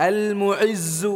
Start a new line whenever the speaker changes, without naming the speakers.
المعز.